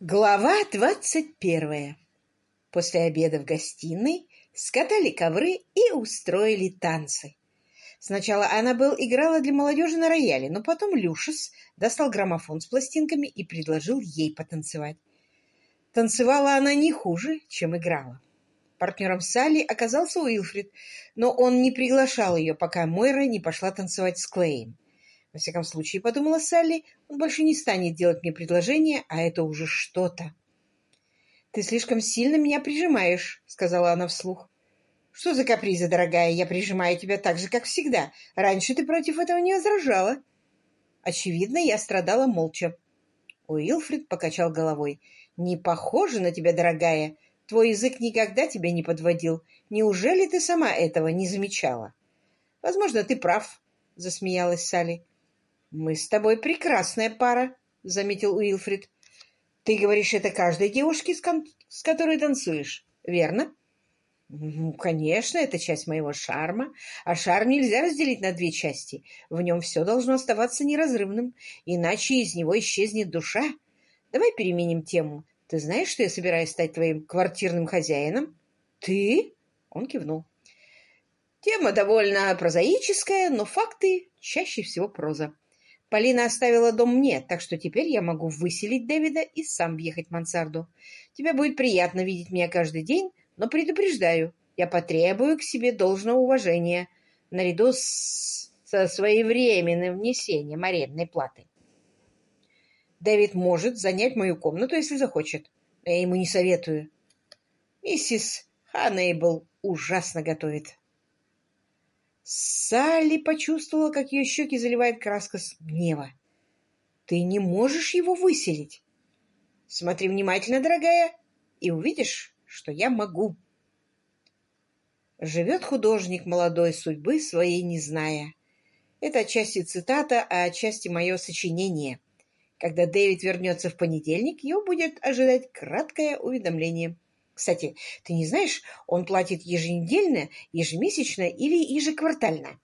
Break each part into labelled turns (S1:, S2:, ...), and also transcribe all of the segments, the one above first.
S1: Глава двадцать первая. После обеда в гостиной скатали ковры и устроили танцы. Сначала Аннабелл играла для молодежи на рояле, но потом Люшес достал граммофон с пластинками и предложил ей потанцевать. Танцевала она не хуже, чем играла. Партнером Салли оказался Уилфрид, но он не приглашал ее, пока Мойра не пошла танцевать с Клеем. Во всяком случае, подумала Салли, он больше не станет делать мне предложение, а это уже что-то. «Ты слишком сильно меня прижимаешь», — сказала она вслух. «Что за каприза, дорогая? Я прижимаю тебя так же, как всегда. Раньше ты против этого не возражала». Очевидно, я страдала молча. Уилфрид покачал головой. «Не похоже на тебя, дорогая. Твой язык никогда тебя не подводил. Неужели ты сама этого не замечала?» «Возможно, ты прав», — засмеялась Салли. «Мы с тобой прекрасная пара», — заметил Уилфрид. «Ты говоришь это каждой девушке, с, кон... с которой танцуешь, верно?» «Ну, конечно, это часть моего шарма, а шарм нельзя разделить на две части. В нем все должно оставаться неразрывным, иначе из него исчезнет душа. Давай переменим тему. Ты знаешь, что я собираюсь стать твоим квартирным хозяином?» «Ты?» — он кивнул. Тема довольно прозаическая, но факты чаще всего проза. Полина оставила дом мне, так что теперь я могу выселить Дэвида и сам въехать в мансарду. Тебе будет приятно видеть меня каждый день, но предупреждаю, я потребую к себе должного уважения наряду с... со своевременным внесением арендной платы. Дэвид может занять мою комнату, если захочет. Я ему не советую. Миссис Ханнейбл ужасно готовит. Салли почувствовала, как ее щеки заливает краска с гнева. «Ты не можешь его выселить!» «Смотри внимательно, дорогая, и увидишь, что я могу!» Живет художник молодой судьбы своей не зная. Это отчасти цитата, а отчасти мое сочинение. Когда Дэвид вернется в понедельник, его будет ожидать краткое уведомление. Кстати, ты не знаешь, он платит еженедельно, ежемесячно или ежеквартально?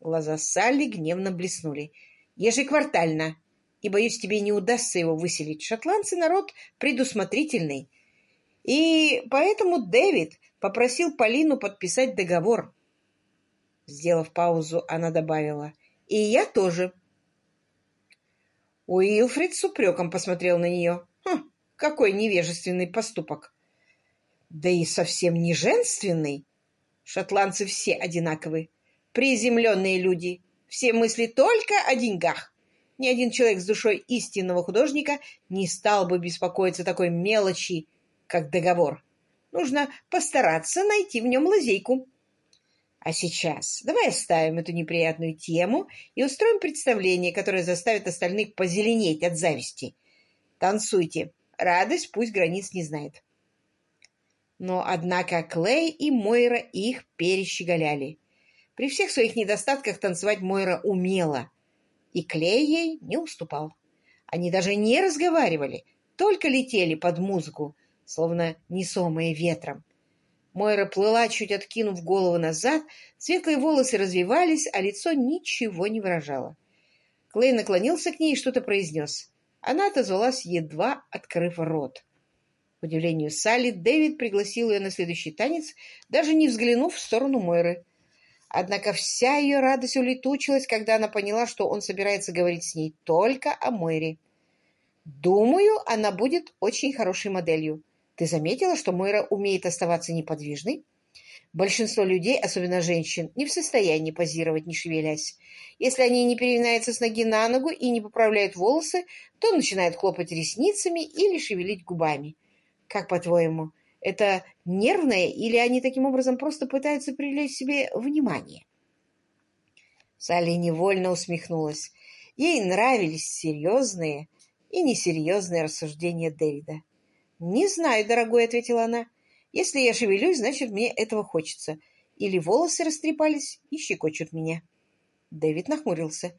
S1: Глаза Салли гневно блеснули. Ежеквартально. И, боюсь, тебе не удастся его выселить. Шотландцы народ предусмотрительный. И поэтому Дэвид попросил Полину подписать договор. Сделав паузу, она добавила. И я тоже. Уилфрид с упреком посмотрел на нее. Хм, какой невежественный поступок. Да и совсем не женственный. Шотландцы все одинаковы. Приземленные люди. Все мысли только о деньгах. Ни один человек с душой истинного художника не стал бы беспокоиться такой мелочи, как договор. Нужно постараться найти в нем лазейку. А сейчас давай оставим эту неприятную тему и устроим представление, которое заставит остальных позеленеть от зависти. Танцуйте. Радость пусть границ не знает. Но, однако, Клей и Мойра их перещеголяли. При всех своих недостатках танцевать Мойра умела, и Клей ей не уступал. Они даже не разговаривали, только летели под музыку, словно несомые ветром. Мойра плыла, чуть откинув голову назад, светлые волосы развивались, а лицо ничего не выражало. Клей наклонился к ней и что-то произнес. Она отозвалась, едва открыв рот. К удивлению Салли, Дэвид пригласил ее на следующий танец, даже не взглянув в сторону Мойры. Однако вся ее радость улетучилась, когда она поняла, что он собирается говорить с ней только о Мойре. «Думаю, она будет очень хорошей моделью. Ты заметила, что Мойра умеет оставаться неподвижной?» Большинство людей, особенно женщин, не в состоянии позировать, не шевелясь. Если они не переминаются с ноги на ногу и не поправляют волосы, то начинают хлопать ресницами или шевелить губами. Как по-твоему, это нервное или они таким образом просто пытаются привлечь себе внимание? Салли невольно усмехнулась. Ей нравились серьезные и несерьезные рассуждения Дэвида. «Не знаю, дорогой», — ответила она. «Если я шевелюсь, значит, мне этого хочется. Или волосы растрепались и щекочут меня». Дэвид нахмурился.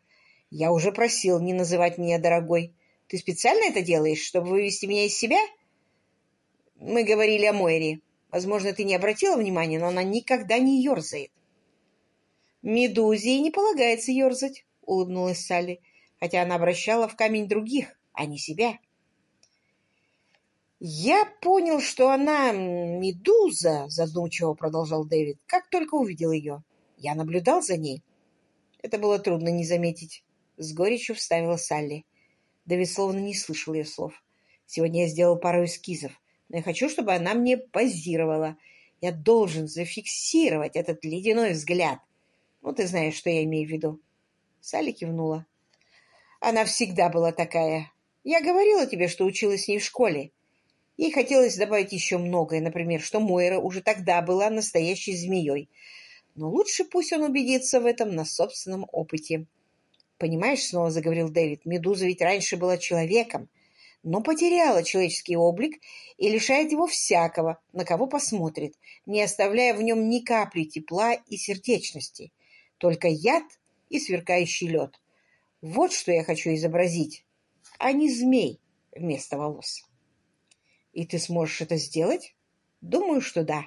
S1: «Я уже просил не называть меня дорогой. Ты специально это делаешь, чтобы вывести меня из себя?» Мы говорили о Мойре. Возможно, ты не обратила внимания, но она никогда не ерзает. «Медузе не полагается ерзать», — улыбнулась Салли, хотя она обращала в камень других, а не себя. «Я понял, что она медуза», — задумчиво продолжал Дэвид, — «как только увидел ее. Я наблюдал за ней». Это было трудно не заметить. С горечью вставила Салли. Дэвид словно не слышал ее слов. «Сегодня я сделал пару эскизов, но я хочу, чтобы она мне позировала. Я должен зафиксировать этот ледяной взгляд. Ну, ты знаешь, что я имею в виду». Салли кивнула. «Она всегда была такая. Я говорила тебе, что училась с ней в школе. Ей хотелось добавить еще многое, например, что Мойра уже тогда была настоящей змеей. Но лучше пусть он убедится в этом на собственном опыте. «Понимаешь, — снова заговорил Дэвид, — Медуза ведь раньше была человеком, но потеряла человеческий облик и лишает его всякого, на кого посмотрит, не оставляя в нем ни капли тепла и сердечности, только яд и сверкающий лед. Вот что я хочу изобразить, а не змей вместо волос». И ты сможешь это сделать? Думаю, что да.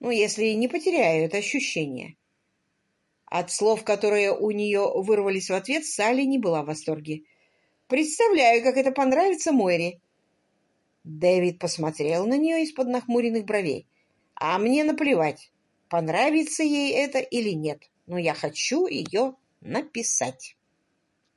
S1: Ну, если не потеряю это ощущение. От слов, которые у нее вырвались в ответ, Салли не была в восторге. Представляю, как это понравится Мойре. Дэвид посмотрел на нее из-под нахмуренных бровей. А мне наплевать, понравится ей это или нет, но я хочу ее написать.